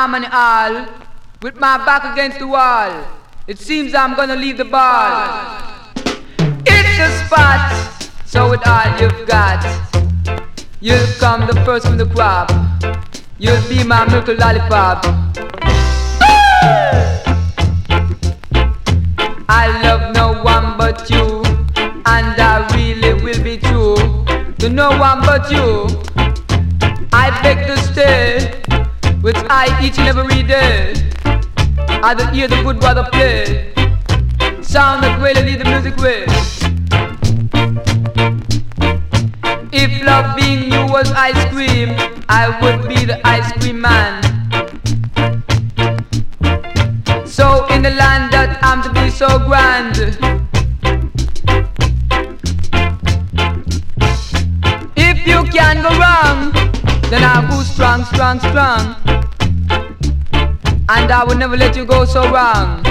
Harmony Hall, with my back against the wall. It seems I'm gonna leave the ball. It's the spot, so with all you've got, you'll come the first from the crop. You'll be my milk lollipop. I love no one but you, and I really will be true to no one but you. I each and every day. I don't hear the good brother play. Sound that way, lead the music way. If love being you was ice cream, I would be the ice cream man. So in the land that I'm to be so grand. If you can go wrong, then I'll go strong, strong, strong. And I will never let you go so wrong.